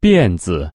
辫子。